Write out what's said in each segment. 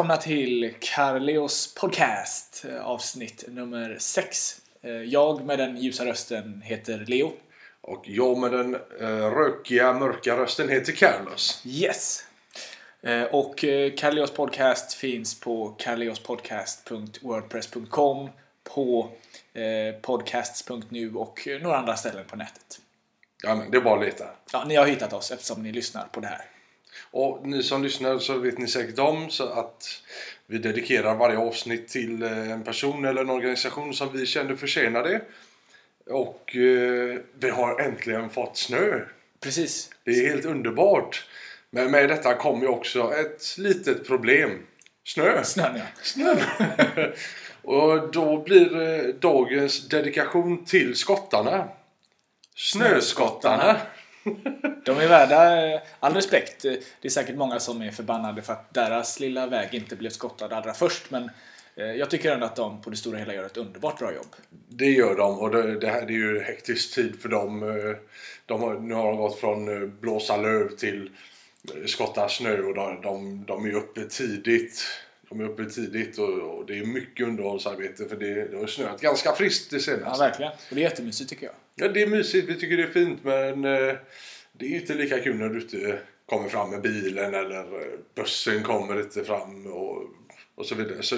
Välkomna till Carleos podcast eh, avsnitt nummer 6. Jag med den ljusa rösten heter Leo. Och jag med den uh, rökiga, mörka rösten heter Carlos. Yes! Uh, och Carleos podcast finns på carleospodcast.wordpress.com på podcasts.nu och några andra ställen på nätet. Ja, men det är bara att leta. Ja, ni har hittat oss eftersom ni lyssnar på det här. Och ni som lyssnar så vet ni säkert om så att vi dedikerar varje avsnitt till eh, en person eller en organisation som vi känner förtjänar det. Och eh, vi har äntligen fått snö. Precis. Det är helt underbart. Men med detta kommer ju också ett litet problem. Snö. Snön ja. Snö. och då blir eh, dagens dedikation till skottarna. Snöskottarna. De är värda eh, all respekt. Det är säkert många som är förbannade för att deras lilla väg inte blev skottad allra först. Men eh, jag tycker ändå att de på det stora hela gör ett underbart bra jobb. Det gör de och det, det här det är ju hektisk tid för dem. Eh, de har, nu har de gått från blåsa löv till skotta snö och de, de, de är uppe tidigt. Är uppe tidigt och, och det är mycket underhållsarbete för det, det har snöat ganska friskt det senaste. Ja, verkligen. Och det är jättemysigt tycker jag. Ja, det är mysigt. Vi tycker det är fint men eh, det är inte lika kul när du inte kommer fram med bilen eller eh, bussen kommer inte fram och, och så vidare. Så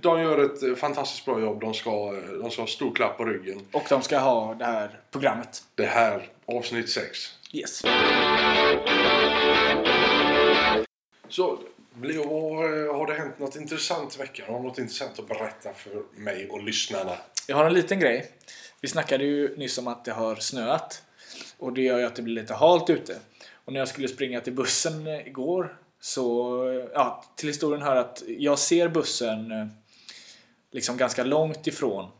de gör ett fantastiskt bra jobb. De ska, de ska ha stor klapp på ryggen. Och de ska ha det här programmet. Det här, avsnitt 6. Yes. Så har det hänt något intressant i veckan? Har du något intressant att berätta för mig och lyssnarna? Jag har en liten grej. Vi snackade ju nyss om att det har snöat. Och det gör ju att det blir lite halt ute. Och när jag skulle springa till bussen igår så, ja, till historien hör att jag ser bussen eh, liksom ganska långt ifrån.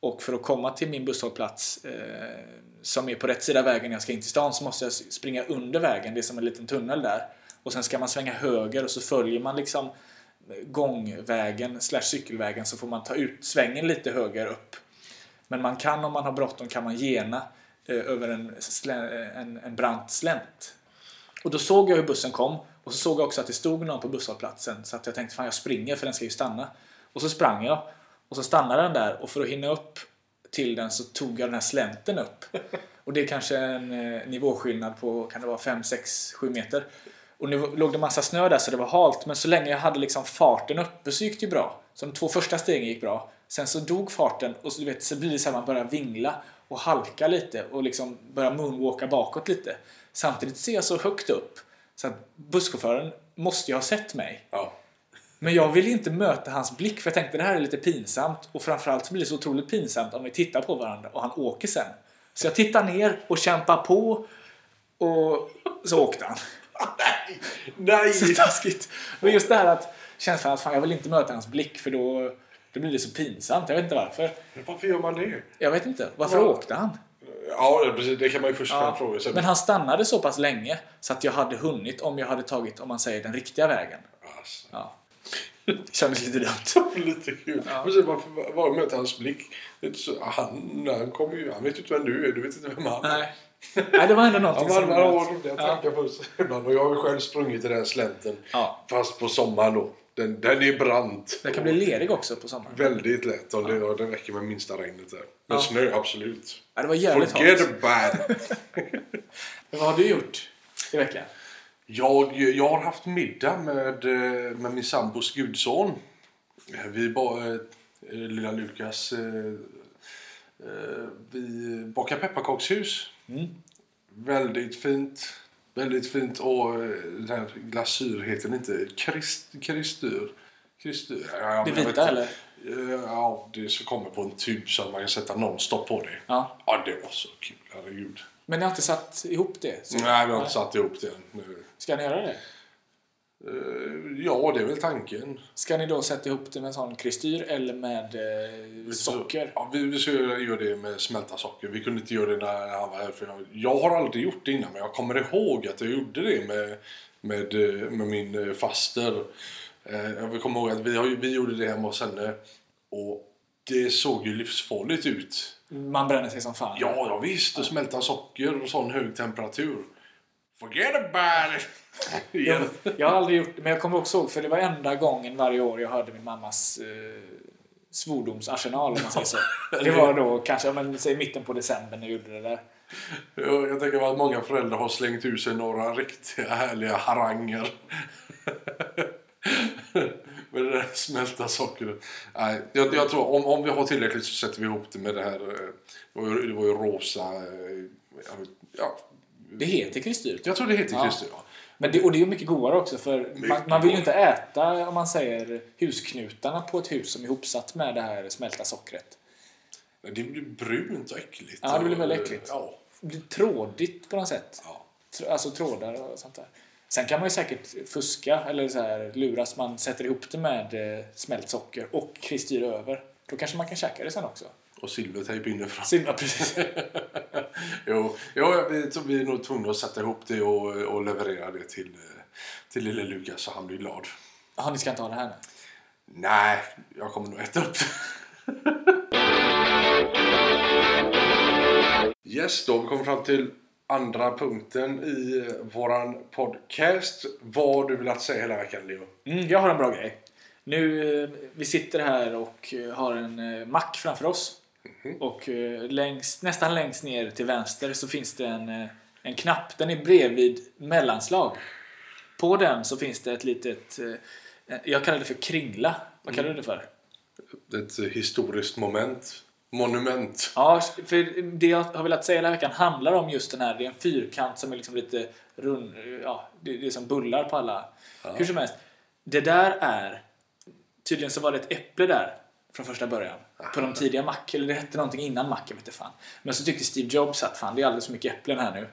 Och för att komma till min busshållplats eh, som är på rätt sida vägen när jag ska in till stan så måste jag springa under vägen. Det är som en liten tunnel där. Och sen ska man svänga höger och så följer man liksom gångvägen slash cykelvägen så får man ta ut svängen lite höger upp. Men man kan om man har bråttom kan man gena eh, över en, en, en brant slänt. Och då såg jag hur bussen kom och så såg jag också att det stod någon på busshållplatsen så att jag tänkte fan jag springer för den ska ju stanna. Och så sprang jag och så stannade den där och för att hinna upp till den så tog jag den här slänten upp. Och det är kanske en eh, nivåskillnad på, kan det vara 5, 6, 7 meter. Och nu låg det massa snö där så det var halt men så länge jag hade liksom farten uppe så gick det ju bra. Så de två första stegen gick bra. Sen så dog farten och så, du vet, så blir det så att man börjar vingla och halka lite och liksom börjar moonwalka bakåt lite. Samtidigt ser jag så högt upp så att busschauffören måste ju ha sett mig. Ja. Men jag vill inte möta hans blick för jag tänkte det här är lite pinsamt och framförallt så blir det så otroligt pinsamt om vi tittar på varandra och han åker sen. Så jag tittar ner och kämpar på och så åkte han. Nej! Nej! Så taskigt. Men just det här att känslan att fan, jag vill inte möta hans blick för då, då blir det så pinsamt. Jag vet inte varför. Varför gör man det? Jag vet inte. Varför Var... åkte han? Ja, precis. Det kan man ju först Ja. fråga sig. Men han stannade så pass länge så att jag hade hunnit om jag hade tagit, om man säger, den riktiga vägen. Alltså. Ja. Det kändes lite dumt. Lite kul. Ja. Men sen varför var möter hans blick? Han, han kommer ju... Han vet ju inte vem du är. Du vet inte vem han är. Nej. Nej, det var ändå Ja, någonting man, man har roliga Ja. tankar på sig ibland. Och jag har ju själv sprungit i den slänten. Ja. Fast på sommaren då. Den, den är brant. Den kan bli lerig också på sommaren. Väldigt lätt. Och och det räcker med minsta regnet där. Men Ja. snö, absolut. Ja, det var jävligt Forget halt. bad. Vad har du gjort i veckan? Jag, jag har haft middag med, eh, med min sambos gudson. Vi ba, eh, lilla Lukas. eh, Vi bakar pepparkakshus. Mm. Väldigt fint. Väldigt fint. Och eh, den här glasyr heter inte krist, kristur. kristur. Ja, Det vet vita eller? Eh, Ja, det så kommer på en tub så att man kan sätta nonstop på det. Ja. Ja, det var så kul. Herregud. Men ni har inte satt ihop det? Så- Nej, vi har inte satt ihop det nu. Ska ni göra det? Eh, Ja, det är väl tanken. Ska ni då sätta ihop det med en sån kristyr eller med eh, socker? Ja, vi, vi göra det med smälta socker. Vi kunde inte göra det när han var här. För jag, jag har aldrig gjort det innan, men jag kommer ihåg att jag gjorde det med, med, eh, med min eh, faster. Jag kommer ihåg att vi, vi gjorde det hemma hos henne. Och det såg ju livsfarligt ut. Man bränner sig som fan. Ja, ja visst. Och smälta socker och sån hög temperatur. Forget about it! Igen. Jag har aldrig gjort det, men jag kommer också ihåg för det var enda gången varje år jag hörde min mammas eh, svordomsarsenal om man säger så. Det var då kanske, men säg mitten på december när jag gjorde det där. Jag, jag tänker att många föräldrar har slängt ut sig några riktiga härliga haranger. med det där smälta sockret. Nej, jag, jag tror om, om vi har tillräckligt så sätter vi ihop det med det här. eh, Det var ju, det var ju rosa. eh, jag Ja, Det heter kristyr. jag tror det heter Ja. Christer. Ja. Men det, och det är ju mycket godare också för man, man vill ju inte äta om man säger husknutarna på ett hus som är ihopsatt med det här smälta sockret. Men Det blir brunt och äckligt. Ja, det blir väldigt äckligt. Ja. Det blir trådigt på något sätt. ja. Alltså trådar och sånt där. Sen kan man ju säkert fuska eller så här luras. Man sätter ihop det med eh, smält socker och kristyr över. Då kanske man kan käka det sen också. Och silvertejp inifrån. Ja, precis. Jo, jo vi, vi är nog tvungna att sätta ihop det och, och leverera det till, eh, till lille Lukas så han blir glad. Jaha, ni ska inte ha det här nu? Nej, jag kommer nog äta upp. Yes, då har vi kommit fram till andra punkten i eh, våran podcast. Vad har du velat säga hela veckan, Leo? Mm, jag har en bra grej. Nu, eh, vi sitter här och har en mack framför oss. Och eh, längst, nästan längst ner till vänster så finns det en, eh, en knapp. Den är bredvid mellanslag. På den så finns det ett litet, eh, jag kallar det för kringla. Vad kallar du det för? Ett historiskt moment. Monument. Ja, för det jag har velat säga här veckan handlar om just den här. Det är en fyrkant som är liksom lite rund. Ja, det, är som bullar på alla. Hur som helst. Det där är... Tydligen så var det ett äpple där från första början. På de tidiga Mac. Eller det hette någonting innan Mac, jag vet inte fan. Men så tyckte Steve Jobs att fan, det är alldeles för mycket äpplen här nu.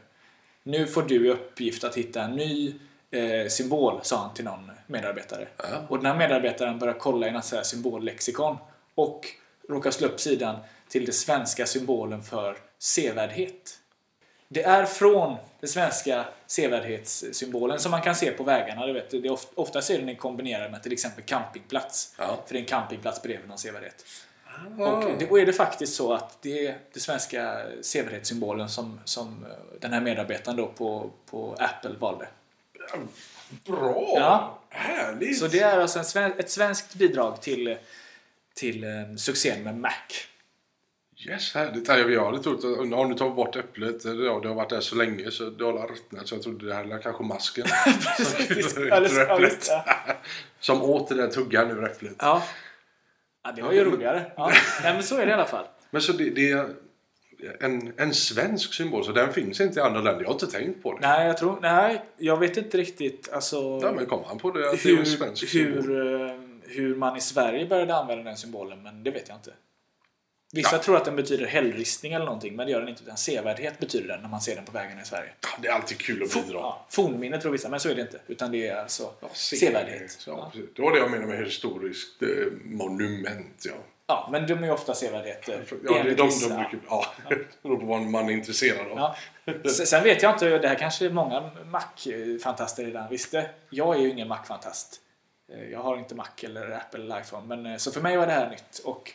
Nu får du i uppgift att hitta en ny eh, symbol, sa han till någon medarbetare. Ja. Och den här medarbetaren börjar kolla i något så här symbollexikon och råkar slå upp sidan till den svenska symbolen för sevärdhet. Det är från den svenska sevärdhetssymbolen som man kan se på vägarna. Du vet, det är of- oftast är den kombinerad med till exempel campingplats. Ja. För det är en campingplats bredvid någon sevärdhet. Och då är det faktiskt så att det är den svenska sevärdhetssymbolen som, som eh, den här medarbetaren då på, på Apple valde. Bra! Ja. Härligt! Så det är alltså en sven- ett svenskt bidrag till, till eh, succén med Mac. Yes, härligt. Jag hade trott att om du tar bort äpplet, ja, det har varit där så länge så det har ruttnat så jag trodde det här var kanske masken. Precis. Som- Alldeles- alldeles- ja. Som åt den där tuggan ur äpplet. Ja. ja, det var ju roligare. Ja. Nej, men så är det i alla fall. Men så det, det är en, en svensk symbol, så den finns inte i andra länder. Jag har inte tänkt på det. Nej, jag tror... Nej, jag vet inte riktigt alltså, Ja, men kom han på det? Att det var en hur, svensk symbol? hur, eh, hur man i Sverige började använda den symbolen, men det vet jag inte. Vissa tror att den betyder hällristning eller någonting, men det gör den inte. Utan sevärdhet betyder den när man ser den på vägarna i Sverige. Ja, Det är alltid kul att bidra. Ja, fornminne tror vissa, men så är det inte. Utan det är alltså Ja, sevärdhet. Ja, Ja. Det var det jag menade med historiskt eh, monument. Ja. ja, men de är ju ofta sevärdheter. Ja, det, enligt de, de, brukar, ja. det beror på vad man är intresserad av. Ja. Sen sen vet jag inte, det här kanske många Mac-fantaster redan visste. Jag är ju ingen Mac-fantast. Eh, Jag har inte Mac eller Apple eller iPhone. Men, eh, så för mig var det här nytt och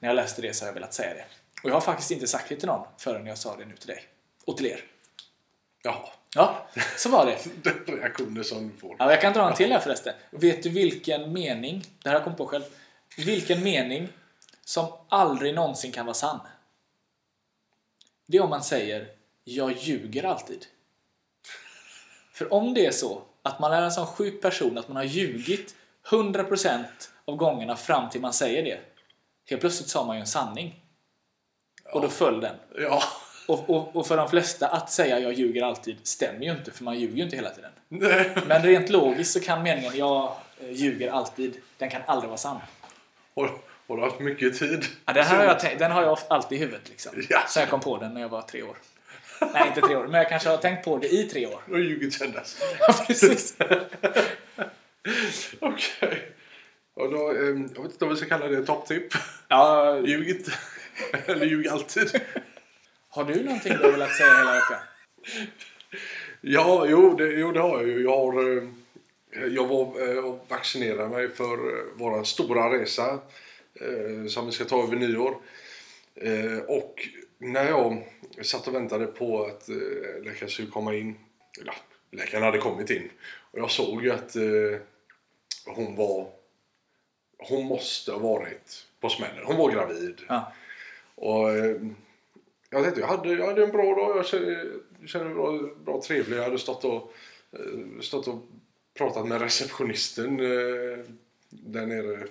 när jag läste det så har jag velat säga det. Och jag har faktiskt inte sagt det till någon förrän jag sa det nu till dig. Och till er. Jaha, Ja, så var det. den reaktioner som du får. Ja, jag kan dra en till här förresten. Vet du vilken mening, det här har jag kommit på själv, vilken mening som aldrig någonsin kan vara sann? Det är om man säger “Jag ljuger alltid”. För om det är så att man är en sån sjuk person att man har ljugit 100% av gångerna fram till man säger det. Helt plötsligt sa man ju en sanning. Och då föll den. Ja, Och, och, och för de flesta, att säga jag ljuger alltid stämmer ju inte, för man ljuger ju inte hela tiden. nej. Men rent logiskt så kan meningen jag eh, ljuger alltid, den kan aldrig vara sann. Har, har du haft mycket tid? Ja, den, här har jag tänkt, den har jag alltid i huvudet. Liksom. Ja. Så jag kom på den när jag var tre år. Nej, inte tre år, men jag kanske har tänkt på det i tre år. Har ljugit sen dess. Ja, precis. Okej. Och då, ehm, jag vet inte om vi ska kalla det topptipp. Ja, Ljug inte. Eller ljug alltid. har du någonting du har velat säga hela veckan? Ja, jo det, jo, det har jag ju. Jag, har, eh, jag var eh, och vaccinerade mig för eh, vår stora resa som vi ska ta över nyår. Och när jag satt och väntade på att läkaren skulle komma in, eller läkaren hade kommit in. Och jag såg ju att hon var... Hon måste ha varit på smällen. Hon var gravid. Ja. Och eh, jag tänkte, jag hade, jag hade en bra dag. Jag kände, kände mig bra, bra trevlig. Jag hade stått och, eh, stått och pratat med receptionisten eh, där nere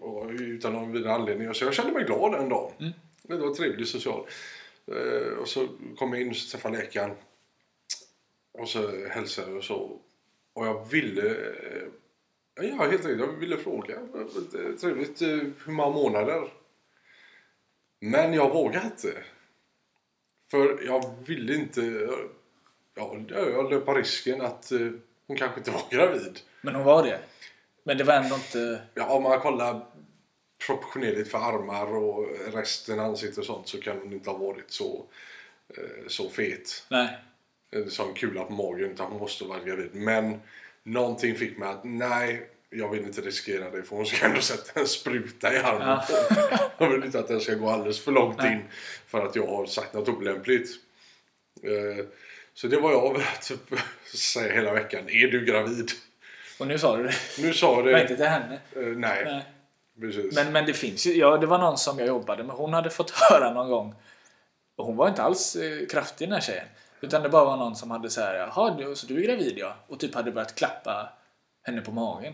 och, utan någon vidare anledning. Så jag kände mig glad den dagen. Mm. Det var trevligt social. Och så kom jag in och träffade läkaren. Och så hälsade jag och så. Och jag ville... Ja, helt enkelt. Jag ville fråga. Trevligt. eh, Hur många månader? Men jag vågade inte. För jag ville inte... Ja, jag löpa risken att eh, hon kanske inte var gravid. Men hon var det. Men det var ändå inte... Ja, om man kollar proportionerligt för armar och resten ansikte och sånt så kan hon inte ha varit så, eh, så fet. Nej. Som kula på magen utan hon måste vara gravid. Men någonting fick mig att nej, jag vill inte riskera det för hon ska ändå sätta en spruta i armen Ja. Jag vill inte att den ska gå alldeles för långt in för att jag har sagt något olämpligt. Eh, Så det var jag velat säga hela veckan. Är du gravid? Och nu sa du det. Nu sa jag Det det. inte till henne. Eh, Nej, Nej. precis. Men, men det finns ju, ja det var någon som jag jobbade med, hon hade fått höra någon gång och hon var inte alls eh, kraftig den här tjejen. Utan det bara var någon som hade så här, jaha du, så du är gravid ja? Och typ hade börjat klappa henne på magen.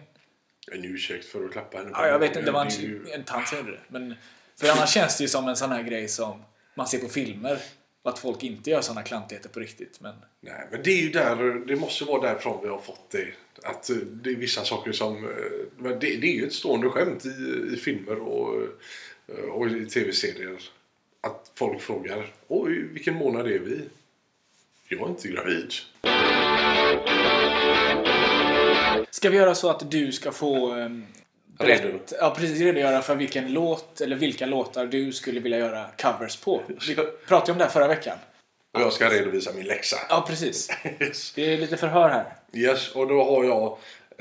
En ursäkt för att klappa henne på Ja, jag vet magen. inte, det var en, ju- en tant som gjorde det. Men, för annars känns det ju som en sån här grej som man ser på filmer. Att folk inte gör såna klantigheter på riktigt. Men Nej, men det är ju där, det måste vara därifrån vi har fått det. Att eh, det är vissa saker som, eh, det, det är ju ett stående skämt i, i filmer och, eh, och i tv-serier. Att folk frågar, oj vilken månad är vi? Jag är inte gravid. Ska vi göra så att du ska få um, Redo. ja, precis, redogöra för vilken låt eller vilka låtar du skulle vilja göra covers på? Vi pratade om det här förra veckan. Och jag ska redovisa min läxa. Ja, precis. Yes. Det är lite förhör här. Yes, och då har jag...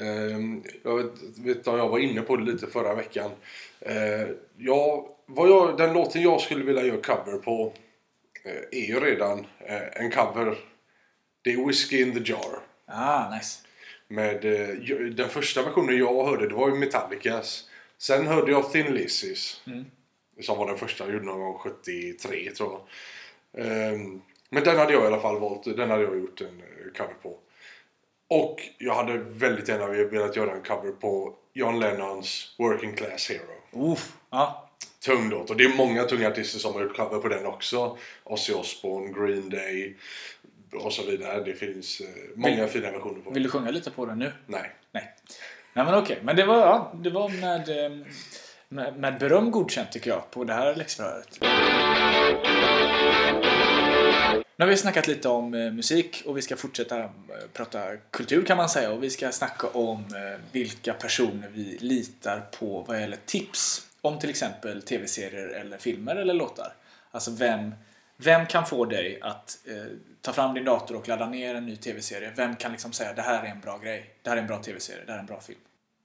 ehm, jag vet, vet att jag var inne på det lite förra veckan. Eh, jag, vad jag, den låten jag skulle vilja göra cover på eh, är ju redan eh, en cover. Det är Whiskey in the Jar. Ah, nice. Med, eh, den första versionen jag hörde det var ju Metallicas. Sen hörde jag Thin Lizzy's. Mm. Som var den första jag gjorde någon gång 73 tror jag. Ehm, men den hade jag i alla fall valt. Den hade jag gjort en eh, cover på. Och jag hade väldigt gärna velat göra en cover på John Lennons Working Class Hero. Uff, ja. Tung låt. Och det är många tunga artister som har gjort cover på den också. Ozzy Osbourne, Green Day och så vidare. Det finns eh, många Vill- fina versioner på Vill du sjunga lite på den nu? Nej. Nej. Nej men okej, men det var, ja, det var med, eh, med, med beröm godkänt tycker jag på det här läxförhöret. Nu har vi snackat lite om eh, musik och vi ska fortsätta prata kultur kan man säga och vi ska snacka om vilka personer vi litar på vad gäller tips om till exempel tv-serier eller filmer eller låtar. Alltså vem, vem kan få dig att eh, ta fram din dator och ladda ner en ny tv-serie? Vem kan liksom säga det här är en bra grej, det här är en bra tv-serie, det här är en bra film?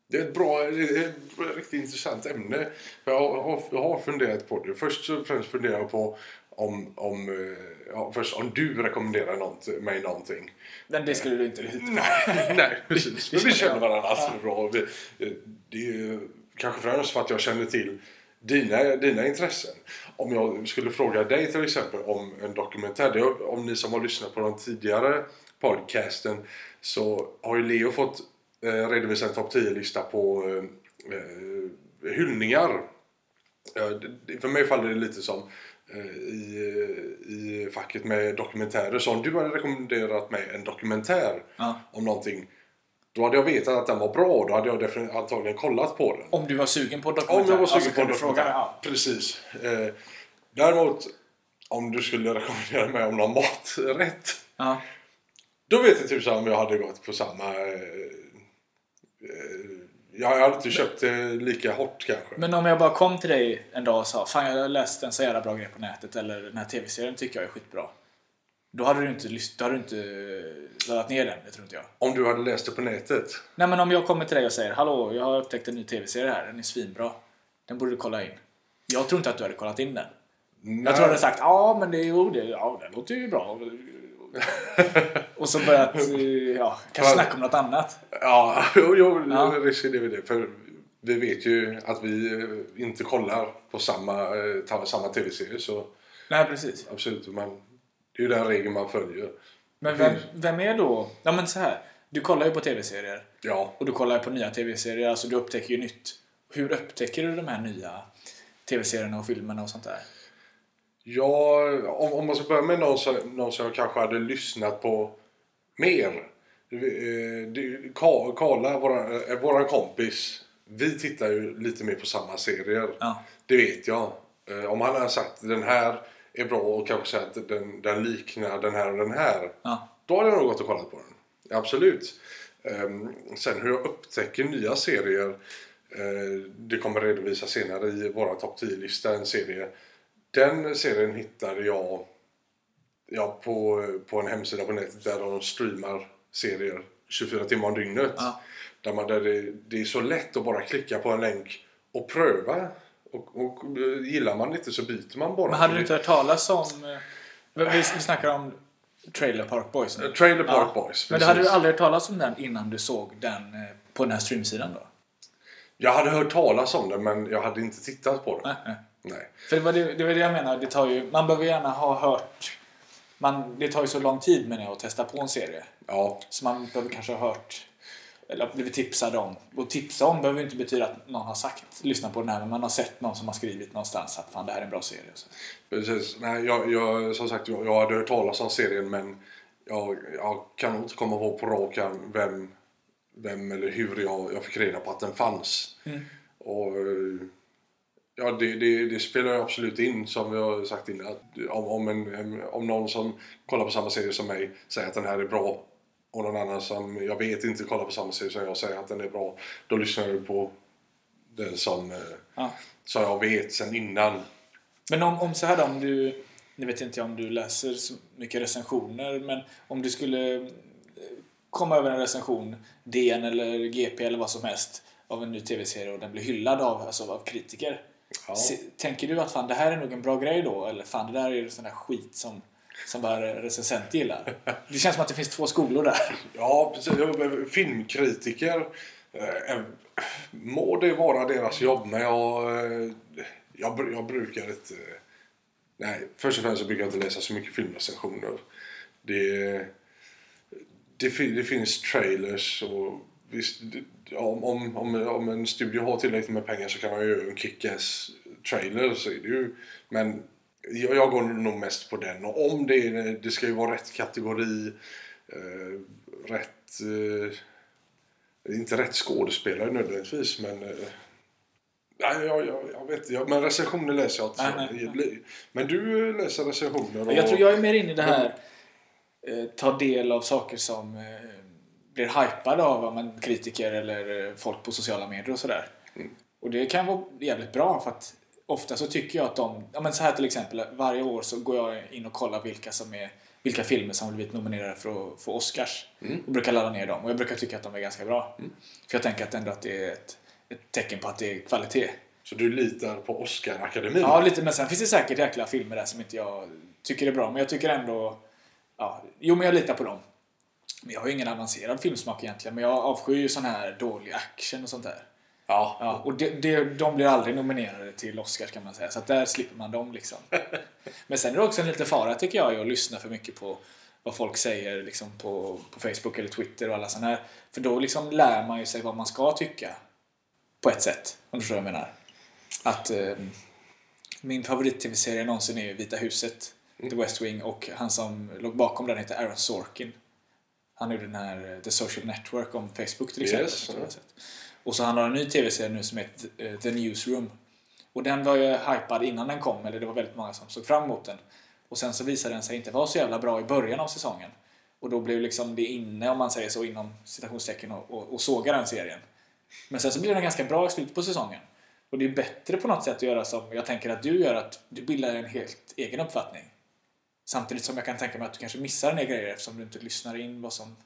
Det är ett bra, ett riktigt intressant ämne. Jag, har, jag har funderat på det. Först och främst funderar jag på om, om, eh, ja, först, om du rekommenderar något, mig någonting. Men det skulle du inte lita på. Nej, nej precis. Men vi känner varandra Ja. bra. Vi, eh, det är ju kanske främst för att jag känner till dina, dina intressen. Om jag skulle fråga dig till exempel om en dokumentär. Det, om ni som har lyssnat på den tidigare podcasten så har ju Leo fått eh, redovisa en topp 10-lista på eh, eh, hyllningar. Det- för mig faller det lite som eh, i, eh, i facket med dokumentärer. Så om du hade rekommenderat mig en dokumentär Ja. om någonting då hade jag vetat att den var bra då hade jag antagligen kollat på den. Om du var sugen på Om dokumentär. jag var sugen alltså, på kan en du fråga dokumentär. mig? Ja. Precis. Eh, däremot om du skulle rekommendera mig om någon maträtt Ja. då vet jag tusan om jag hade gått på samma... Eh, eh, jag hade inte köpt det lika hårt kanske. Men om jag bara kom till dig en dag och sa Fan jag läst en så jävla bra grej på nätet eller den här tv-serien tycker jag är skitbra. Då hade du inte, då hade du inte laddat ner den, det tror inte jag. Om du hade läst det på nätet. Nej men om jag kommer till dig och säger Hallå, jag har upptäckt en ny tv-serie här, den är svinbra. Den borde du kolla in. Jag tror inte att du hade kollat in den. Jag tror du hade sagt ja men det, jo, det, ja, den låter ju bra. Och så börjat, eh, ja, kanske snacka om något annat. Ja, jo, jo Ja. risken är det. För vi vet ju att vi eh, inte kollar på samma, eh, samma tv-serie. Så Nej, precis. absolut, man, det är ju den regeln man följer. Men vem, vem är då... Ja, men så här. Du kollar ju på tv-serier. Ja, Och du kollar ju på nya tv-serier. Alltså du upptäcker ju nytt. Hur upptäcker du de här nya tv-serierna och filmerna och sånt där? Ja, om, om man ska börja med någon som, någon som jag kanske hade lyssnat på mer. Eh, Karla, våran, eh, våran kompis, vi tittar ju lite mer på samma serier. Ja. Det vet jag. Eh, Om han har sagt den här är bra och kanske sagt att den, den liknar den här och den här. Ja. Då hade jag nog gått och kollat på den. Absolut. Ehm, sen hur jag upptäcker nya serier. eh, det kommer redovisas senare i våra topp 10-lista. En serie. Den serien hittade jag ja, på, på en hemsida på nätet där de streamar serier 24 timmar om dygnet. Ja. Där, man, där det, det är så lätt att bara klicka på en länk och pröva. Och, och eh, gillar man inte så byter man bara. Men hade du det- inte hört talas om... eh, Vi, vi snackar om Trailer Park Boys nu. Eh, Trailer Park Ja. Boys. Men du hade du precis. aldrig hört talas om den innan du såg den på den här streamsidan då? Jag hade hört talas om den men jag hade inte tittat på den. Nej, nej. Nej. För det var det, det var det jag menar. Det tar ju, man behöver gärna ha hört... Man, det tar ju så lång tid menar jag att testa på en serie. Ja, Så man behöver kanske ha hört eller blivit tipsad om. Och tipsa om behöver inte betyda att någon har sagt lyssna på den här men man har sett någon som har skrivit någonstans att fan det här är en bra serie. Så. precis. Nej, jag, jag, som sagt, jag, jag hade hört talas om serien men jag, jag kan inte komma ihåg på rak vem, vem eller hur jag, jag fick reda på att den fanns. Mm. Och ja, det, det, det spelar ju absolut in som vi har sagt innan. Om, om, en- om någon som kollar på samma serie som mig säger att den här är bra och någon annan som jag vet inte kollar på samma serie som jag säger att den är bra. Då lyssnar jag på den som, eh, Ja. som jag vet sen innan. Men om, om så här då, om du... Nu vet inte jag om du läser så mycket recensioner men om du skulle eh, komma över en recension, DN eller GP eller vad som helst av en ny tv-serie och den blir hyllad av, alltså, av kritiker. Ja. Se, tänker du att fan det här är nog en bra grej då? Eller fan det där är sån där skit som, som bara recensent gillar? Det känns som att det finns två skolor där. Ja, precis. Filmkritiker. Eh, eh, må det vara deras jobb, men jag, eh, jag, jag brukar inte... Nej, först och främst så brukar jag inte läsa så mycket filmrecensioner. Det, det, det finns trailers och visst, det- om, om, om, om en studio har tillräckligt med pengar så kan man ju göra en kick-ass trailer så är det ju. Men jag, jag går nog mest på den och om det, det ska ju vara rätt kategori, eh, rätt... Eh, inte rätt skådespelare nödvändigtvis men... Eh, Nej, jag, jag, jag vet inte. Men recensioner läser jag Nej, inte. Men du läser recensioner och... Jag tror jag är mer inne i det här eh, ta del av saker som eh, blir hypade av men, kritiker eller eh, folk på sociala medier och sådär. Och det kan vara jävligt bra för att ofta så tycker jag att de, ja men så här till exempel, varje år så går jag in och kollar vilka som är vilka filmer som har blivit nominerade för att få Oscars. Och brukar ladda ner dem och jag brukar tycka att de är ganska bra. För jag tänker att ändå att det är ett, ett tecken på att det är kvalitet. Så du litar på Oscar-akademin? Ja, lite. Men sen finns det säkert jäkla filmer där som inte jag tycker är bra. Men jag tycker ändå... Ja, jo, men jag litar på dem. Men jag har ju ingen avancerad filmsmak egentligen. Men jag avskyr ju sån här dålig action och sånt där. Ja. Ja, och det, det, de blir aldrig nominerade till Oscars kan man säga. Så att där slipper man dem liksom. Men sen är det också en liten fara tycker jag i att lyssna för mycket på vad folk säger liksom på, på Facebook eller Twitter och alla sådana här. För då liksom lär man ju sig vad man ska tycka. På ett sätt. Om du förstår vad jag menar. Att eh, min favorit-tv-serie någonsin är ju Vita huset. The West Wing och han som låg bakom den heter Aaron Sorkin. Han gjorde den här eh, The Social Network om Facebook till exempel. Yes, och så han har en ny tv-serie nu som heter eh, The Newsroom. Och den var ju hypad innan den kom, eller det var väldigt många som såg fram emot den. Och sen så visade den sig inte vara så jävla bra i början av säsongen. Och då blev liksom det inne, om man säger så, inom citationstecken och, och, och såga den serien. Men sen så blev den ganska bra i slutet på säsongen. Och det är bättre på något sätt att göra som jag tänker att du gör, att du bildar en helt egen uppfattning. Samtidigt som jag kan tänka mig att du kanske missar en del grejer eftersom du inte lyssnar in vad som...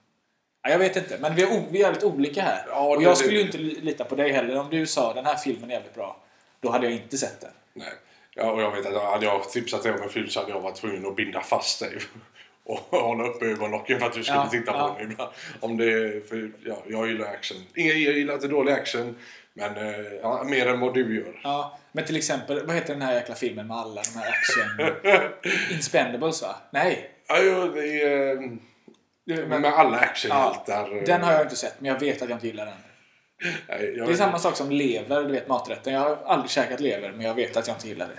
Ja, jag vet inte, men vi är, vi är jävligt olika här. Ja, och jag skulle ju inte li- lita på dig heller. Om du sa den här filmen är jävligt bra, då hade jag inte sett den. Nej. Ja, och jag vet att hade jag tipsat dig om en film så hade jag varit tvungen att binda fast dig. och hålla uppe ögonlocken för att du skulle Ja, titta på ja. den ibland. Om det, för, ja, jag gillar action. Ingen jag gillar inte dålig action, men eh, ja, mer än vad du gör. Ja, men till exempel, vad heter den här jäkla filmen med alla de här action... Inspendables va? Nej. Ja, det är, eh, Men, med alla actionhjältar. eh, den har jag inte sett, men jag vet att jag inte gillar den. nej, jag, Det är samma sak som lever, du vet maträtten. Jag har aldrig käkat lever, men jag vet att jag inte gillar det.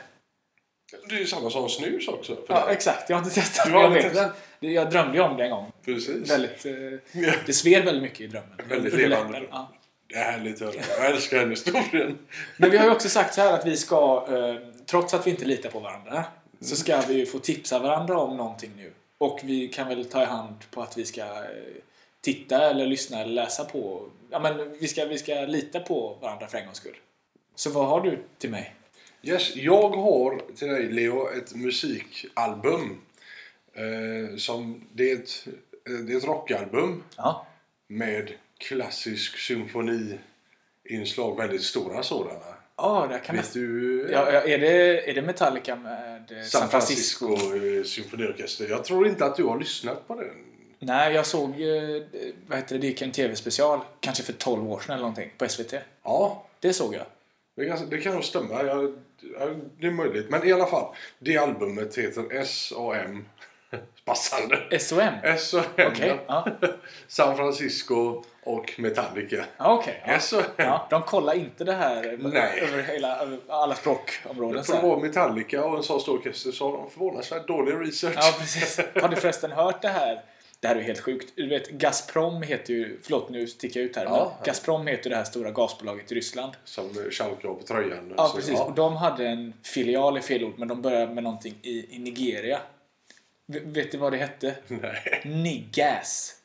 det är samma som snus också. Ja, dig. exakt. Jag har inte testat, men har jag vet det. Jag drömde ju om det en gång. Precis. Väldigt, eh, Ja. det sved väldigt mycket i drömmen. Väldigt levande. Ja. Det är härligt att höra. Jag älskar den historien. Men vi har ju också sagt så här att vi ska, eh, trots att vi inte litar på varandra, så ska vi ju få tipsa varandra om någonting nu. Och vi kan väl ta i hand på att vi ska eh, titta eller lyssna eller läsa på. Ja, men vi ska, vi ska lita på varandra för en gångs skull. Så vad har du till mig? Yes, jag har till dig Leo ett musikalbum. Eh, som, det, är ett, eh, det är ett rockalbum Ja. med klassisk symfoniinslag, väldigt stora sådana. Ja, det kan Vet du? Ja, är, det, är det Metallica med eh, San Francisco eh, symfoniorkester. Jag tror inte att du har lyssnat på den. Nej, jag såg, eh, vad heter det, det gick en tv-special, kanske för 12 år sedan eller någonting, på SVT. Ja, Det såg jag. det kan, det kan nog stämma. Jag, ja, det är möjligt. Men i alla fall, det albumet heter S.A.M. Passande. SOM? S.A.M. Okej. Ja. San Francisco och Metallica. Ja, Okej. ja. S.A.M. Ja, de kollar inte det här Nej. över hela, över alla språkområden. För att vara Metallica och en så stor orkester så har de förvånansvärt dålig research. Ja, precis. Har du förresten hört det här? Det här är helt sjukt. Du vet, Gazprom heter ju... Förlåt, nu sticker jag ut här. Ja, men ja. Gazprom heter det här stora gasbolaget i Ryssland. Som Schalke har på tröjan. Ja, Så, precis. Och de hade en filial i fel ord, men de började med någonting i, i Nigeria. Vet du vad det hette? Nej. Niggas.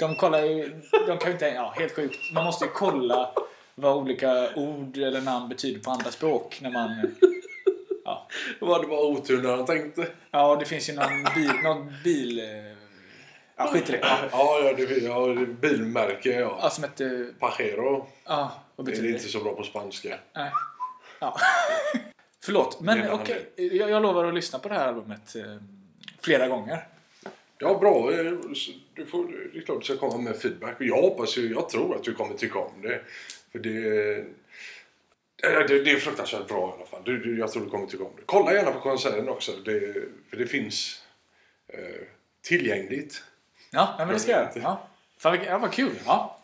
De kollar ju... De kan ju inte... Ja, helt sjukt. Man måste ju kolla vad olika ord eller namn betyder på andra språk när man... Ja, var det bara otur när han tänkte. ja det finns ju någon bil... Någon bil ja, skit i det. Ja, Ja, det, ja det är bilmärke ja. ja, som hette... Pajero. Ja, vad Det är betyder det? inte så bra på spanska. Nej. Ja. Förlåt, men okej. Jag, jag lovar att lyssna på det här albumet eh, flera gånger. Ja, bra. Eh, Du får, det är klart du ska komma med feedback. Jag hoppas ju, jag tror att du kommer tycka om det. För det, eh, det, det är fruktansvärt bra i alla fall. Du, du, jag tror du kommer tycka om det. Kolla gärna på konserten också. Det, för det finns eh, tillgängligt. Ja, men det ska jag göra. Ja. Fan, ja, vad kul. Ja.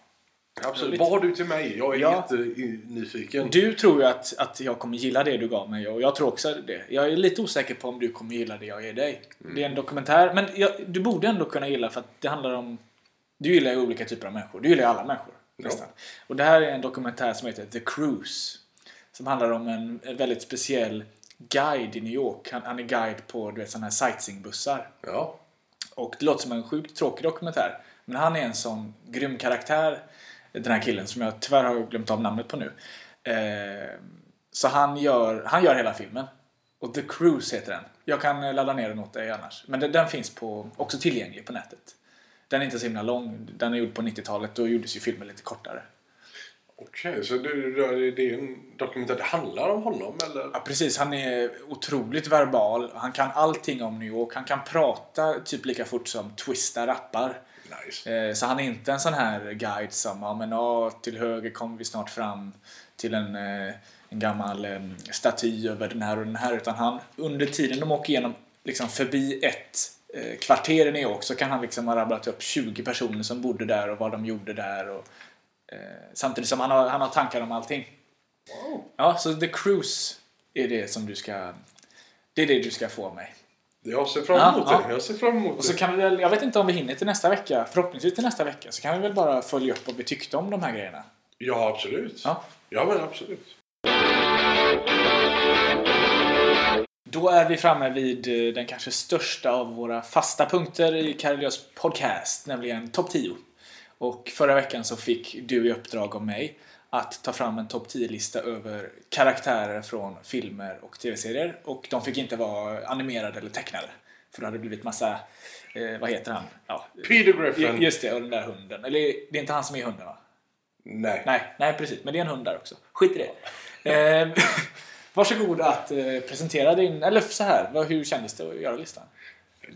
Absolut. Vad har du till mig? Jag är Ja. jättenyfiken. Du tror ju att, att jag kommer gilla det du gav mig och jag tror också det. Jag är lite osäker på om du kommer gilla det jag ger dig. Det är en dokumentär, men jag, du borde ändå kunna gilla för att det handlar om... Du gillar ju olika typer av människor. Du gillar ju alla människor. Nästan. Och det här är en dokumentär som heter The Cruise. Som handlar om en, en väldigt speciell guide i New York. Han, han är guide på du vet, sådana här sightseeingbussar. Ja. Och det låter som en sjukt tråkig dokumentär. Men han är en sån grym karaktär. Den här killen som jag tyvärr har glömt av namnet på nu. Eh, så han gör, han gör hela filmen. Och The Cruise heter den. Jag kan ladda ner den åt dig annars. Men den, den finns på, också tillgänglig på nätet. Den är inte så himla lång. Den är gjord på 90-talet. Då gjordes ju filmen lite kortare. Okej, så du, du- det är en dokumentär. Det handlar om honom eller? Ja, precis. Han är otroligt verbal. Han kan allting om New York. Han kan prata typ lika fort som Twista rappar. Nice. Eh, Så han är inte en sån här guide som, ja men ja, till höger kommer vi snart fram till en, eh, en gammal eh, staty över den här och den här. Utan han, under tiden de åker igenom liksom förbi ett kvarter i New York så kan han liksom ha rabblat upp 20 personer som bodde där och vad de gjorde där. Och, eh, samtidigt som han har, han har tankar om allting. Wow. Ja, så The Cruise är det som du ska... Det är det du ska få av mig. Jag ser fram Ja, emot ja. det. Jag ser fram emot Och så det. kan vi väl, jag vet inte om vi hinner till nästa vecka, förhoppningsvis till nästa vecka, så kan vi väl bara följa upp vad vi tyckte om de här grejerna. Ja, absolut. Ja. Ja, men absolut. Då är vi framme vid eh, den kanske största av våra fasta punkter i Karelios podcast, nämligen topp 10. Och förra veckan så fick du i uppdrag av mig att ta fram en topp 10-lista över karaktärer från filmer och tv-serier. Och de fick inte vara animerade eller tecknade. För då hade det blivit massa, eh, vad heter han? Ja, Peter Griffin. just det, och den där hunden. Eller det är inte han som är hunden va? Nej. Nej, nej precis. Men det är en hund där också. Skit i det. Eh, varsågod att eh, presentera din... Eller så här, hur kändes det att göra listan?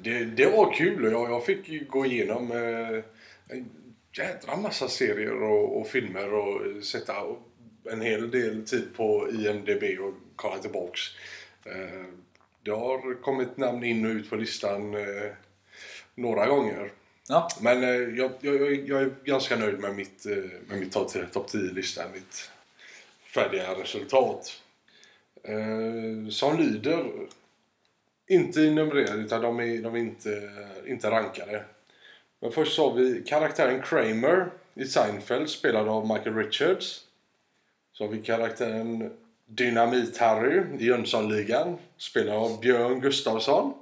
Det, det var kul och jag, jag fick gå igenom eh, jädra massa serier och, och filmer och sätta en hel del tid på IMDB och kolla tillbaks. Eh, det har kommit namn in och ut på listan eh, några gånger. Ja. Men eh, jag, jag, jag är ganska nöjd med mitt, eh, med mitt topp top 10-lista, mitt färdiga resultat. Eh, som lyder, inte numrerade utan de är, de är inte, inte rankade. Men först så har vi karaktären Kramer i Seinfeld spelad av Michael Richards. Så har vi karaktären Dynamit-Harry i Jönssonligan spelad av Björn Gustafsson,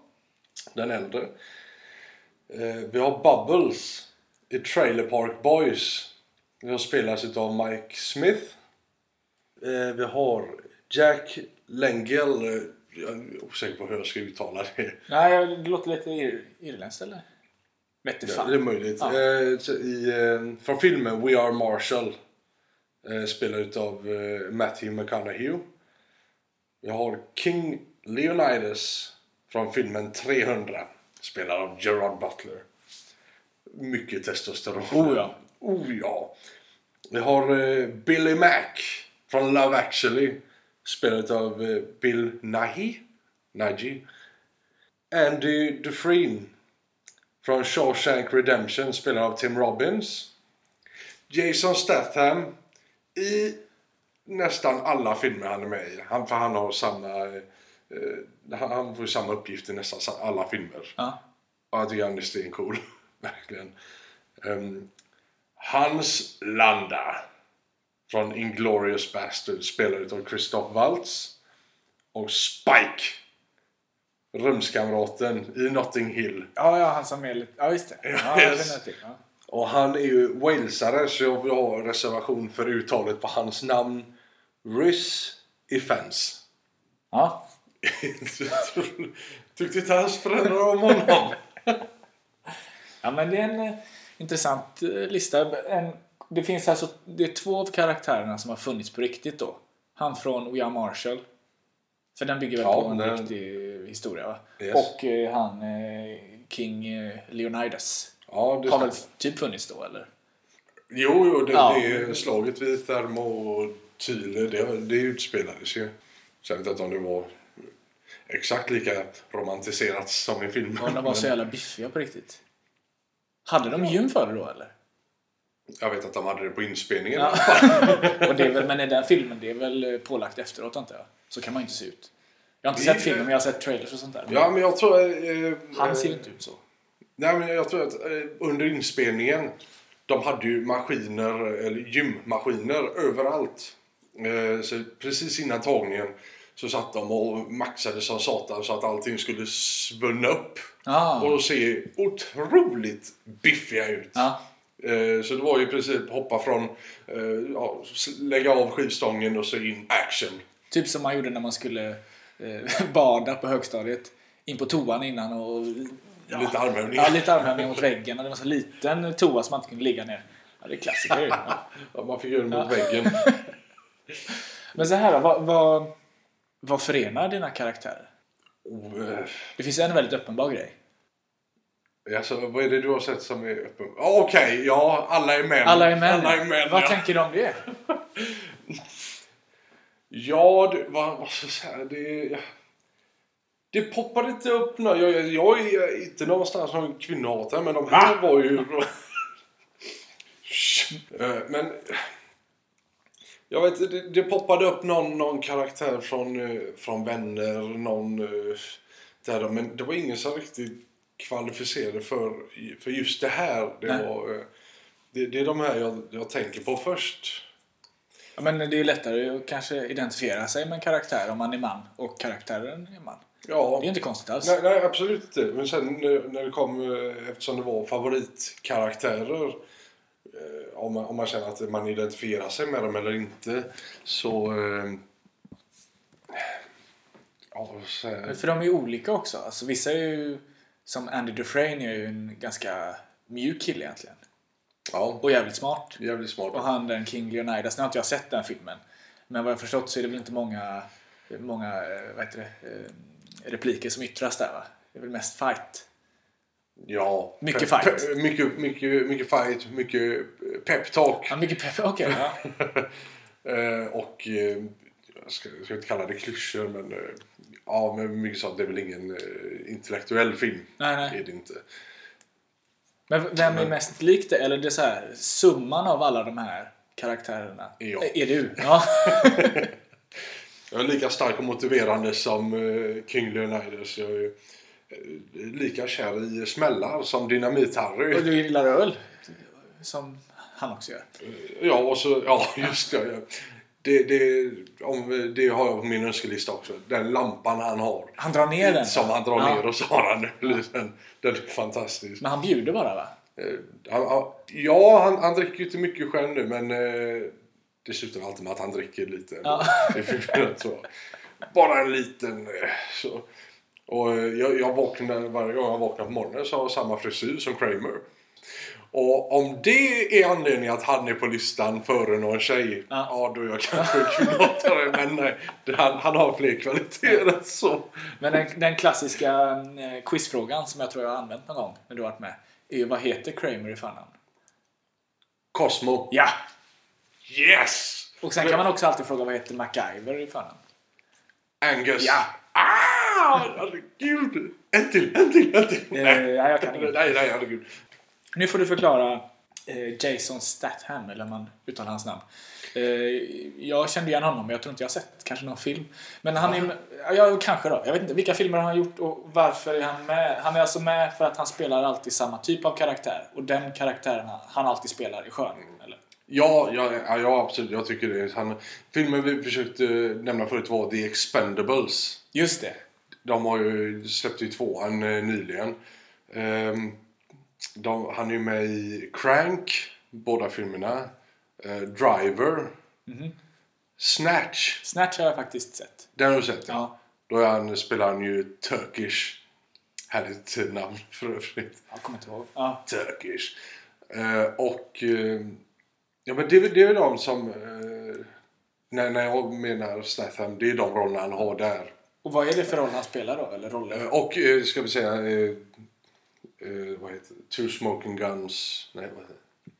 den äldre. Eh, vi har Bubbles i Trailer Park Boys. Det spelas av Mike Smith. Eh, vi har Jack Lengel. Eh, jag är osäker på hur jag ska uttala det. Nej, det låter lite irländskt eller? Vette Ja, fan. det är möjligt. Ja. Eh, I, eh, från filmen We Are Marshall. Eh, spelad av eh, Matthew McConaughey. Vi har King Leonidas från filmen 300. Spelad av Gerard Butler. Mycket testosteron. Oh ja. Oh ja. Vi har Billy Mack från Love actually. Spelad av Bill Nighy. Nighy. Andy Dufresne från Shawshank Redemption spelad av Tim Robbins. Jason Statham i nästan alla filmer han är med i. Han, för han har samma... Eh, han, han får samma uppgift i nästan alla filmer. Ja. Ja, jag tycker han är stencool. Verkligen. Ehm, Hans Landa från Inglourious Bastard spelad av Christoph Waltz. Och Spike. Rumskamraten i Notting Hill. Ja, ja, han som är lite... Ja, just det. Ja, Yes. till. Ja. Och han är ju walesare så jag vill ha reservation för uttalet på hans namn. Rhys Ifans. ja. Tyckte inte hans föräldrar om honom? Ja, men det är en eh, intressant eh, lista. En, det finns alltså det är två av karaktärerna som har funnits på riktigt då. Han från We Are Marshall. För den bygger väl Ja, på en den- riktig historia va? Yes. Och eh, han eh, King eh, Leonidas. Ja, Har väl typ funnits då eller? Jo, jo det, Ja. det är slaget vid Thermotyle, det, det utspelades ju. Sen vet jag inte om det var exakt lika romantiserat som i filmen. Och de var så jävla biffiga på riktigt. Hade de gym för det då eller? Jag vet att de hade det på inspelningen. Ja. och det är väl, men i den filmen, det är väl eh, pålagt efteråt antar jag? Så kan man ju inte se ut. Jag har inte Det sett filmen men jag har sett trailers och sånt där. Ja, men jag tror... Eh, Han eh, ser ju inte ut så. Nej, men jag tror att eh, under inspelningen de hade ju maskiner, eller gymmaskiner överallt. Eh, så precis innan tagningen så satt de och maxade som satan så att allting skulle svunna upp Ah. och se otroligt biffiga ut. Ja. Eh, Så det var ju i princip hoppa från, eh, ja, lägga av skivstången och så in action. Typ som man gjorde när man skulle eh, bada på högstadiet. In på toan innan och... Ja, Lite armhävning. Ja, lite armhävning mot väggen. Och det var så liten toa som man inte kunde ligga ner. Ja, det är klassiker ju. ja. Ja, man fick göra det mot väggen. Men så här då, vad, vad, vad förenar dina karaktärer? Och, eh, Det finns en väldigt uppenbar grej. Alltså, vad är det du har sett som är öppen? Ah, Okej, ja, alla är män. Alla är män. Alla är män vad ja. tänker du om det? Ja, det, vad, vad ska jag säga? Det, det poppar inte upp något. Jag, jag, jag är inte någonstans någon kvinnohatare, men de här var ju... Eh, men... Jag vet det, det poppade upp någon, någon karaktär från, eh, från Vänner, någon... eh, Där, men det var ingen som riktigt kvalificerade för, för just det här. Det, Nej. var, det, det är de här jag, jag tänker på först. Ja, men det är lättare att kanske identifiera sig med en karaktär om man är man och karaktären är man. Ja. Det är inte konstigt alls. Nej, nej, absolut inte. Men sen när det kom, eh, eftersom det var favoritkaraktärer, eh, om man, om man känner att man identifierar sig med dem eller inte, så... eh, Ja, så, För de är ju olika också. Alltså, vissa är ju... Som Andy Dufresne är ju en ganska mjuk kille egentligen. Ja, Och jävligt smart. jävligt smart. Och han den King Leonidas, nu har inte jag sett den filmen. Men vad jag förstått så är det väl inte många, många eh, vad heter det, eh, repliker som yttras där va? Det är väl mest fight. Ja. Mycket fight. mycket, mycket, mycket fight, mycket peptalk. Ja, mycket pepp. Okej, ja. Eh, och jag ska, jag ska inte kalla det klyschor men ja, men mycket sånt. Det är väl ingen intellektuell film. Nej, Det nej. är det inte. Men vem är mest lik det? Eller det är så här, summan av alla de här karaktärerna? Ja. Är du? Ja. Jag är lika stark och motiverande som uh, King Leonidas. Jag är eh, lika kär i smällar som Dynamit-Harry. Och du gillar öl? Som han också gör. Ja, och så, ja just det. Det, det, om, det har jag på min önskelista också. Den lampan han har. Han drar ner den. Som han drar Ja. ner och så har han den. Den är fantastisk. Men han bjuder bara va? Eh, ja, han, han dricker ju inte mycket själv nu men eh, det slutar alltid med att han dricker lite. Ja. Bara en liten. eh, Så. Och jag, jag vaknar, varje gång jag vaknar på morgonen så har jag samma frisyr som Kramer. Och om det är anledningen att han är på listan före någon tjej, ja, Ja. då är jag kanske kvinnohatare. men nej, han, han har fler kvaliteter än så. Men den, den klassiska eh, quizfrågan som jag tror jag har använt någon gång när du har varit med. Är ju vad heter Kramer i förnamn? Cosmo. Ja! Yes! Och sen kan man också alltid fråga vad heter MacGyver i förnamn? Angus. Ja. Ah, herregud! En till, en till, en till! Eh, ja, jag kan nej, inget. nej, nej, herregud. Nu får du förklara eh, Jason Statham, eller man uttalar hans namn. Eh, jag kände igen honom, men jag tror inte jag har sett kanske någon film. Men han är... Ja, kanske då. Jag vet inte. Vilka filmer har han gjort och varför är han med? Han är alltså med för att han spelar alltid samma typ av karaktär. Och den karaktären han alltid spelar är skön. Eller? Ja, ja, ja, absolut. Jag tycker det. Han, filmen vi försökte nämna förut var The Expendables. Just det. De har ju släppt ju tvåan eh, nyligen. Ehm, de, han är ju med i Crank, båda filmerna. Eh, Driver. Snatch. Snatch har jag faktiskt sett. Den har du sett? Ja. Då är han, spelar han ju Turkish. Härligt namn för övrigt. Jag kommer inte ihåg. Ja. Turkish. Eh, och... Eh, ja men det, det är väl de som... Eh, när, när jag menar Statham, det är de rollerna han har där. Och vad är det för roll han spelar då? Eller roller? Eh, och eh, ska vi säga... Eh, eh, vad heter det? Two Smoking Guns. Nej, vad heter det?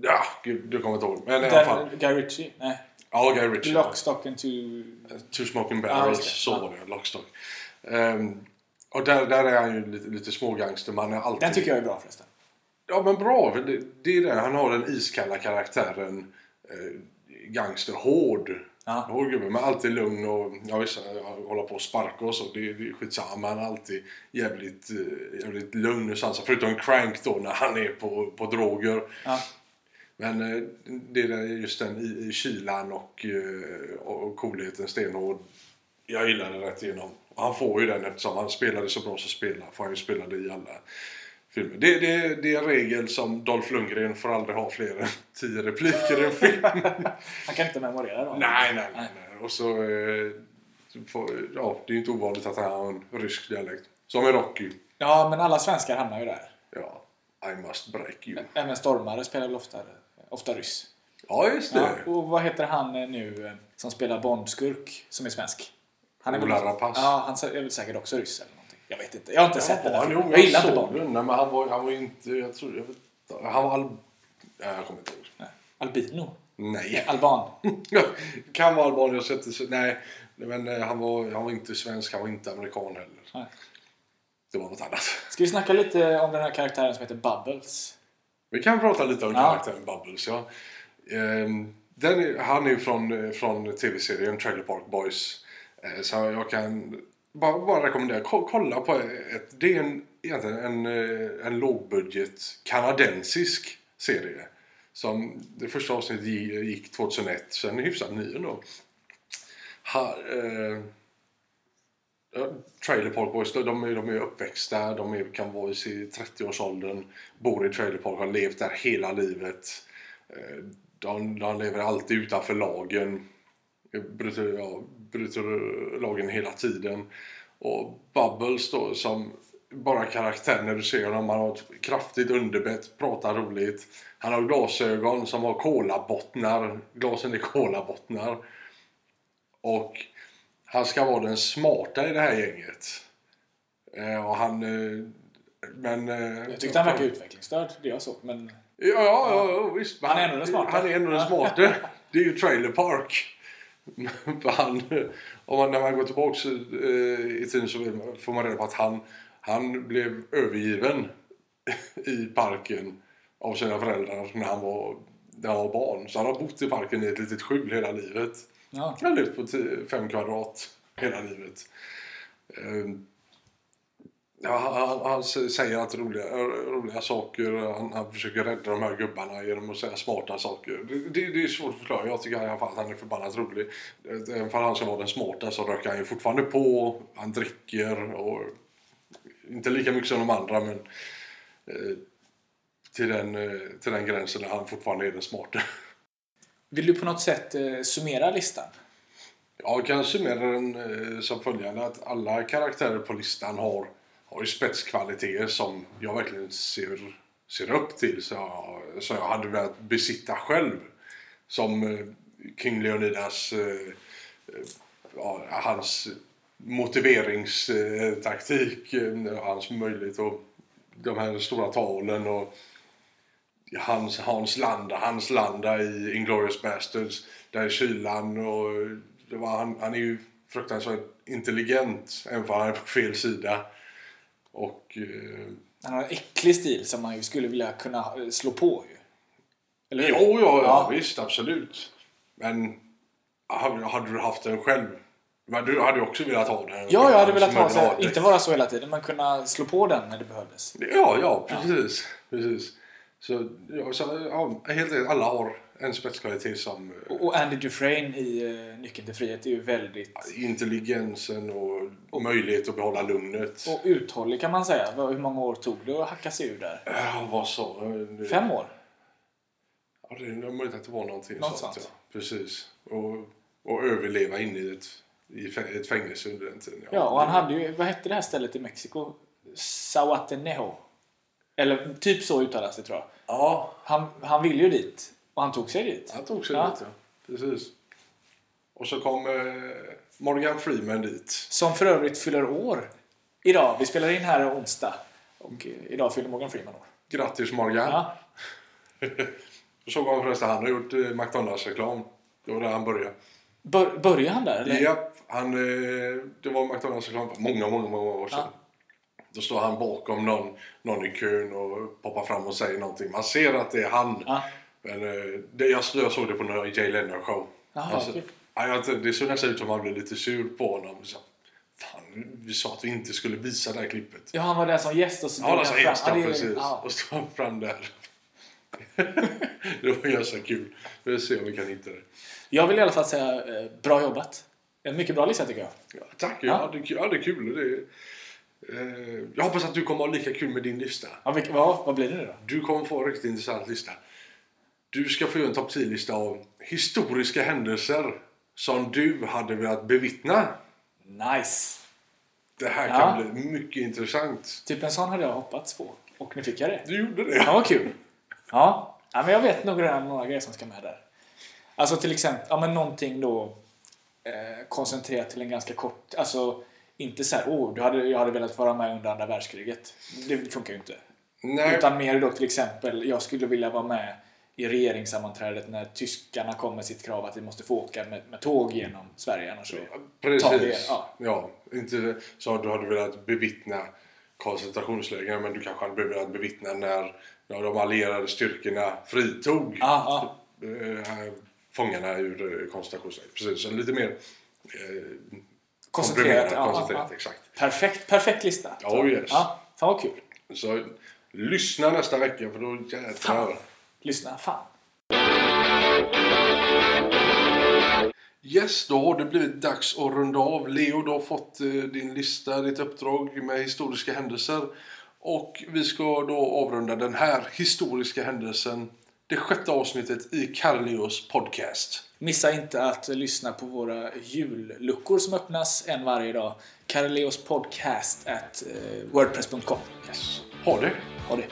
Ja, gud, du kommer inte ihåg. Men i alla fall. Guy Ritchie? Nej. Ja, Guy Ritchie. Lock, Stock and Two... Two Smoking Barrels, det. så var det. Lockstock. Um, och där, där är han ju lite, lite smågangster. Man är alltid... Den tycker jag är bra förresten. Ja men bra, det, det är det. Han har den iskalla karaktären. Eh, gangster, hård. Ja. Hård gubbe, men alltid lugn och ja, visst, hålla på och sparka och så. Det, det är skitsamma. Han är alltid jävligt, eh, jävligt lugn och sansad. Förutom Crank då när han är på, på droger. Ja. Men eh, det är just den i, kylan och, eh, och coolheten stenhård. Jag gillar det rätt igenom. Och han får ju den eftersom han spelade så bra så spelar, får han ju spela det i alla filmer. Det, det, det är en regel som Dolph Lundgren får aldrig ha fler än tio repliker i en film. Han kan inte memorera dem. nej, nej, nej, nej. Och så... Eh, får, ja, det är ju inte ovanligt att han har en rysk dialekt. Som i Rocky. Ja, men alla svenskar hamnar ju där. Ja, I must break you. Även stormare spelar väl ofta, ofta ryss. Ja, just det. Ja, och vad heter han eh, nu eh, som spelar Bondskurk som är svensk? Han är väl- Ola Rapace. Ja, han är väl säkert också ryss eller. Jag vet inte. Jag har inte sett den här filmen. Jag gillar inte Bond. den. Nej, men han var, han var inte... Jag tror... Jag vet, han var... Al, nej, jag kommer inte ihåg. Nej. Albino? Nej. Alban? kan vara alban. Jag sett Nej, men eh, han var, han var inte svensk. Han var inte amerikan heller. Nej. Det var något annat. Ska vi snacka lite om den här karaktären som heter Bubbles? Vi kan prata lite om Ja. karaktären Bubbles. Ja. Ehm, den han är ju från, från tv-serien Trailer Park Boys. Eh, Så jag kan bara, bara rekommendera. Kolla på ett... Det är en, egentligen en, eh, en lågbudget kanadensisk serie. Som det första avsnittet gick 2001. Sen är hyfsat ny ändå. Ha, eh, Trailer Park Boys, de de är, de är uppväxta, de är, kan vara i 30-årsåldern, bor i Trailer Park, har levt där hela livet. Eh, de, de lever alltid utanför lagen, ja, bryter lagen hela tiden. Och Bubbles då som bara karaktär när du ser honom, han har ett kraftigt underbett, pratar roligt. Han har glasögon som har kolabottnar, glasen är kolabottnar. Och han ska vara den smarta i det här gänget. Eh, och han, eh, Men... eh, Jag tyckte han verkade utvecklingsstörd, det jag såg. Men Ja, ja, ja, visst. Han är ändå den smarte. Han är ändå den smarte. Det är ju Trailer Park. För han, om man, när man går tillbaks eh, i tiden så får man reda på att han, han blev övergiven i parken av sina föräldrar när han var, när han var barn. Så han har bott i parken i ett litet skjul hela livet. ja. Han har levt på 10 fem kvadrat hela livet. Ja, han, han säger att roliga, roliga saker. Han, han försöker rädda de här gubbarna genom att säga smarta saker. Det, det, det är svårt att förklara. Jag tycker i alla fall att han är förbannat rolig. Även för han ska vara den smarta så röker han ju fortfarande på. Han dricker och inte lika mycket som de andra men eh, till, den, eh, till den gränsen där han fortfarande är den smarta. Vill du på något sätt eh, summera listan? Jag kan summera den som följande att alla karaktärer på listan har, har ju spetskvaliteter som jag verkligen ser, ser upp till så jag, så jag hade velat besitta själv. Som eh, King Leonidas, eh, eh, ja, hans motiveringstaktik, eh, hans möjlighet och de här stora talen och hans, Hans Landa, hans Landa i Inglourious Basterds där i kylan och det var, han, han är ju fruktansvärt intelligent även om han är på fel sida. Och eh, Han har en äcklig stil som man ju skulle vilja kunna eh, slå på ju. Eller hur? jo, ja, ja, Ja. visst absolut. Men hade, du haft den själv? Men du hade ju också velat ha den. Ja, jag hade velat ha en så, rader. inte vara så hela tiden, men kunna slå på den när det behövdes. Ja, ja, precis. precis. Så, ja, så ja, helt enkelt, alla har en spetskvalitet som eh, Och och Andy Dufresne i uh, Nyckeln till frihet är ju väldigt... intelligensen och möjlighet att behålla lugnet. Och uthållig kan man säga. Hur många år tog det att hacka sig ur där? Ja, vad sa? Fem år? Ja, det är möjligt att det var någonting Något sånt. Ja. Precis. Och, och överleva inne i ett, i ett fängelse under den tiden. Ja, och han hade ju... Vad hette det här stället i Mexiko? Sauatenejo. Eller typ så uttalas det tror jag. Ja, Han, han ville ju dit. Och han tog sig dit. han tog sig Ja. dit. Ja. Precis. Och så kom eh, Morgan Freeman dit. Som för övrigt fyller år idag. Vi spelar in här onsdag. Och idag fyller Morgan Freeman år. Grattis Morgan! Ja. Och så var förresten han har gjort eh, McDonalds-reklam. Det var där han började. Bör, börjar han där? Eller? Japp, han, eh, det var McDonalds-reklam för många, många, många år sedan. Ja. Då står han bakom någon, någon i kön och poppar fram och säger någonting. Man ser att det är han. Ja. Men eh, det, jag, jag såg det på någon Jay Leno-show. Jaha, Alltså, ja, jag- det såg nästan ut som att han blev lite sur på honom. Så, Fan, vi sa att vi inte skulle visa det här klippet. Ja, han var där som gäst och så Ja, alltså fram- gäst, Ja, ja, det är- precis. ja. Och står han fram där. det var ganska kul. Vi får se om vi kan hitta det. Jag vill i alla fall säga eh, bra jobbat. En mycket bra lista tycker jag. Ja, tack, Ja. ja. det, ja, det är kul. Det är, eh, jag hoppas att du kommer ha lika kul med din lista. Ja, vilk, vad, vad blir det då? Du kommer få en riktigt intressant lista. Du ska få göra en topp 10-lista av historiska händelser som du hade velat bevittna. Nice! Det här Ja. kan bli mycket intressant. Typ en sån hade jag hoppats på. Och nu fick jag det. Du gjorde det. Ja, vad kul. Ja. ja, men jag vet nog redan några grejer som ska med där. Alltså till exempel, ja men någonting då eh, koncentrerat till en ganska kort, alltså inte så här, oh, du hade, jag hade velat vara med under andra världskriget. Det funkar ju inte. Nej, Utan mer då till exempel, jag skulle vilja vara med i regeringssammanträdet när tyskarna kom med sitt krav att vi måste få åka med, med tåg genom Sverige annars så... tar vi precis. ja. Ja. inte så att du hade velat bevittna koncentrationslägren men du kanske hade velat bevittna när, när de allierade styrkorna fritog Ja, ja. eh, fångarna ur eh, koncentrationsläger. Precis, så lite mer eh, Koncentrerat. Ja, koncentrerat ja, ja. exakt. Perfekt, perfekt lista. Oh, yes. Ja, fan vad kul. Så lyssna nästa vecka för då Fan. Lyssna, fan. Yes, då har det blivit dags att runda av. Leo, du har fått eh, din lista, ditt uppdrag med historiska händelser. Och vi ska då avrunda den här historiska händelsen, det sjätte avsnittet i Carleos podcast. Missa inte att lyssna på våra julluckor som öppnas en varje dag. Carleos podcast at eh, wordpress.com. Yes. Ha det! Ha det.